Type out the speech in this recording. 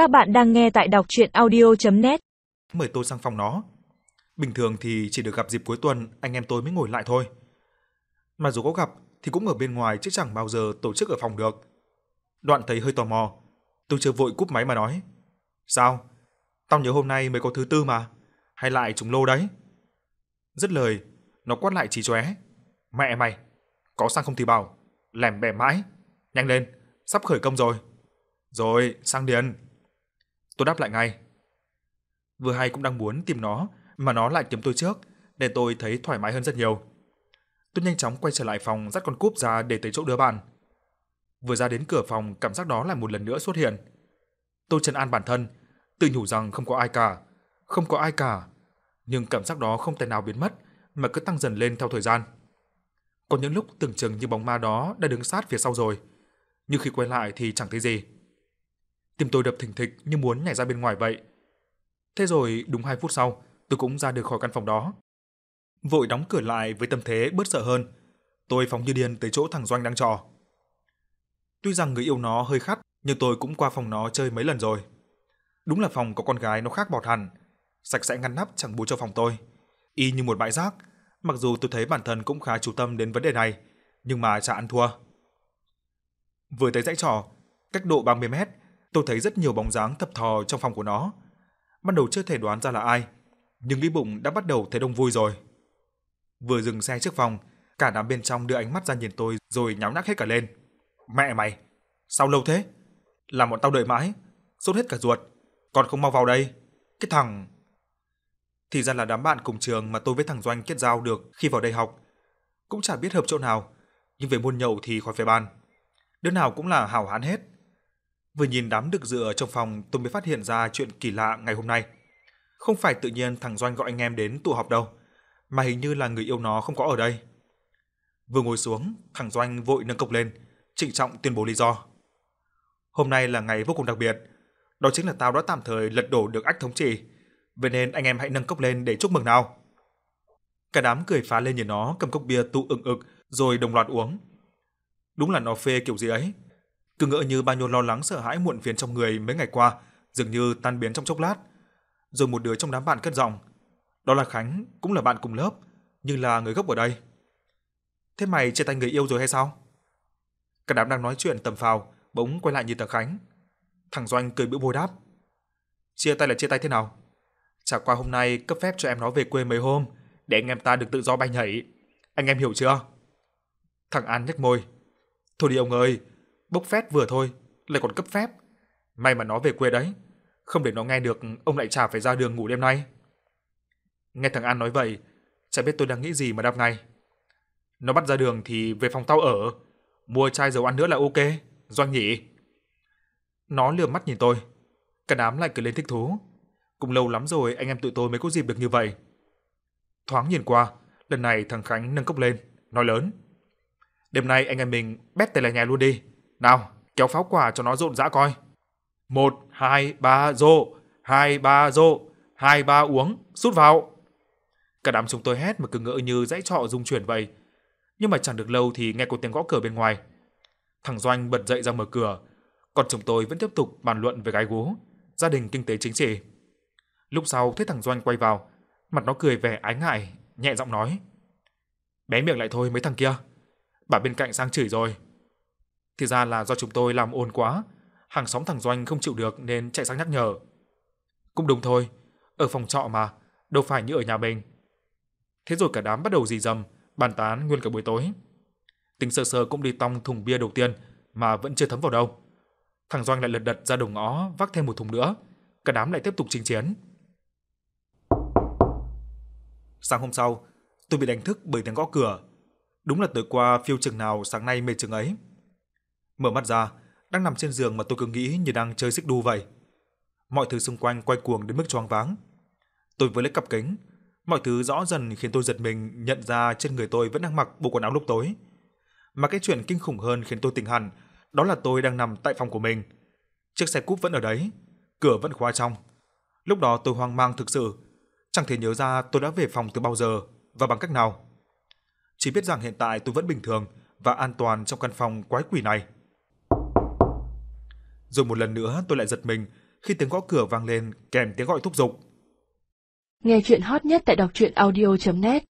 Các bạn đang nghe tại đọc chuyện audio.net Mời tôi sang phòng nó. Bình thường thì chỉ được gặp dịp cuối tuần anh em tôi mới ngồi lại thôi. Mà dù có gặp thì cũng ở bên ngoài chứ chẳng bao giờ tổ chức ở phòng được. Đoạn thấy hơi tò mò, tôi chưa vội cúp máy mà nói. Sao? Tao nhớ hôm nay mới có thứ tư mà. Hay lại trùng lô đấy? Dứt lời, nó quát lại chỉ chóe. Mẹ mày, có sang không thì bảo, Lèm bẻ mãi. Nhanh lên, sắp khởi công rồi. Rồi, sang điền. Tôi đáp lại ngay. Vừa hay cũng đang muốn tìm nó, mà nó lại kiếm tôi trước, nên tôi thấy thoải mái hơn rất nhiều. Tôi nhanh chóng quay trở lại phòng dắt con cúp ra để tới chỗ đứa bạn. Vừa ra đến cửa phòng, cảm giác đó lại một lần nữa xuất hiện. Tôi trấn an bản thân, tự nhủ rằng không có ai cả, không có ai cả. Nhưng cảm giác đó không thể nào biến mất, mà cứ tăng dần lên theo thời gian. Có những lúc tưởng chừng như bóng ma đó đã đứng sát phía sau rồi, nhưng khi quay lại thì chẳng thấy gì. Tim tôi đập thình thịch như muốn nhảy ra bên ngoài vậy. Thế rồi đúng 2 phút sau, tôi cũng ra được khỏi căn phòng đó. Vội đóng cửa lại với tâm thế bớt sợ hơn. Tôi phóng như điên tới chỗ thằng Doanh đang trò. Tuy rằng người yêu nó hơi khắt, nhưng tôi cũng qua phòng nó chơi mấy lần rồi. Đúng là phòng có con gái nó khác bọt hẳn, sạch sẽ ngăn nắp chẳng bù cho phòng tôi. Y như một bãi rác, mặc dù tôi thấy bản thân cũng khá chú tâm đến vấn đề này, nhưng mà chả ăn thua. Vừa tới dãy trò, cách độ 30 mét, tôi thấy rất nhiều bóng dáng thập thò trong phòng của nó. Ban đầu chưa thể đoán ra là ai, nhưng nghĩ bụng đã bắt đầu thấy đông vui rồi. Vừa dừng xe trước phòng, cả đám bên trong đưa ánh mắt ra nhìn tôi rồi nháo nhác hết cả lên. Mẹ mày, sao lâu thế? Làm bọn tao đợi mãi, sốt hết cả ruột, còn không mau vào đây. Cái thằng... Thì ra là đám bạn cùng trường mà tôi với thằng Doanh kết giao được khi vào đây học. Cũng chả biết hợp chỗ nào, nhưng về môn nhậu thì khỏi phải bàn. Đứa nào cũng là hảo hán hết. Vừa nhìn đám được dựa trong phòng tôi mới phát hiện ra chuyện kỳ lạ ngày hôm nay. Không phải tự nhiên thằng Doanh gọi anh em đến tụ họp đâu, mà hình như là người yêu nó không có ở đây. Vừa ngồi xuống, thằng Doanh vội nâng cốc lên, trịnh trọng tuyên bố lý do. Hôm nay là ngày vô cùng đặc biệt, đó chính là tao đã tạm thời lật đổ được ách thống trị, vậy nên anh em hãy nâng cốc lên để chúc mừng nào. Cả đám cười phá lên nhìn nó cầm cốc bia tụ ừng ực rồi đồng loạt uống. Đúng là nó phê kiểu gì ấy, cứ ngỡ như bao nhiêu lo lắng sợ hãi muộn phiền trong người mấy ngày qua dường như tan biến trong chốc lát. Rồi một đứa trong đám bạn cất giọng, đó là Khánh, cũng là bạn cùng lớp, nhưng là người gốc ở đây. Thế mày chia tay người yêu rồi hay sao? Cả đám đang nói chuyện tầm phào, bỗng quay lại nhìn thằng Khánh. Thằng Doanh cười bĩu môi đáp. Chia tay là chia tay thế nào? Chả qua hôm nay cấp phép cho em nó về quê mấy hôm, để anh em ta được tự do bay nhảy. Anh em hiểu chưa? Thằng An nhếch môi. Thôi đi ông ơi, bốc phét vừa thôi, lại còn cấp phép. May mà nó về quê đấy, không để nó nghe được ông lại chả phải ra đường ngủ đêm nay. Nghe thằng An nói vậy, chả biết tôi đang nghĩ gì mà đáp ngay. Nó bắt ra đường thì về phòng tao ở, mua chai dầu ăn nữa là ok, doanh nhỉ. Nó lườm mắt nhìn tôi, cả đám lại cười lên thích thú. Cũng lâu lắm rồi anh em tụi tôi mới có dịp được như vậy. Thoáng nhìn qua, lần này thằng Khánh nâng cốc lên, nói lớn. Đêm nay anh em mình bét tay là nhà luôn đi. Nào, kéo pháo quả cho nó rộn rã coi. Một, hai, ba, rô. Hai, ba, rô. Hai, ba uống. Rút vào. Cả đám chúng tôi hét mà cứ ngỡ như dãy trọ rung chuyển vậy. Nhưng mà chẳng được lâu thì nghe có tiếng gõ cửa bên ngoài. Thằng Doanh bật dậy ra mở cửa. Còn chúng tôi vẫn tiếp tục bàn luận về gái gú, gia đình kinh tế chính trị. Lúc sau thấy thằng Doanh quay vào, mặt nó cười vẻ ái ngại, nhẹ giọng nói. Bé miệng lại thôi mấy thằng kia. Bà bên cạnh sang chửi rồi. Thì ra là do chúng tôi làm ồn quá, hàng xóm thằng Doanh không chịu được nên chạy sang nhắc nhở. Cũng đúng thôi, ở phòng trọ mà, đâu phải như ở nhà mình. Thế rồi cả đám bắt đầu dì dầm, bàn tán nguyên cả buổi tối. Tính sơ sơ cũng đi tong thùng bia đầu tiên mà vẫn chưa thấm vào đâu. Thằng Doanh lại lật đật ra đầu ngõ vác thêm một thùng nữa, cả đám lại tiếp tục chinh chiến. Sáng hôm sau, tôi bị đánh thức bởi tiếng gõ cửa. Đúng là tối qua phiêu chừng nào sáng nay mệt chừng ấy. Mở mắt ra, đang nằm trên giường mà tôi cứ nghĩ như đang chơi xích đu vậy. Mọi thứ xung quanh quay cuồng đến mức choáng váng. Tôi với lấy cặp kính, mọi thứ rõ dần khiến tôi giật mình nhận ra trên người tôi vẫn đang mặc bộ quần áo lúc tối. Mà cái chuyện kinh khủng hơn khiến tôi tỉnh hẳn, đó là tôi đang nằm tại phòng của mình. Chiếc xe cúp vẫn ở đấy, cửa vẫn khóa trong. Lúc đó tôi hoang mang thực sự, chẳng thể nhớ ra tôi đã về phòng từ bao giờ và bằng cách nào. Chỉ biết rằng hiện tại tôi vẫn bình thường và an toàn trong căn phòng quái quỷ này. Rồi một lần nữa tôi lại giật mình khi tiếng gõ cửa vang lên kèm tiếng gọi thúc giục. Nghe chuyện hot nhất tại đọc truyện audio.net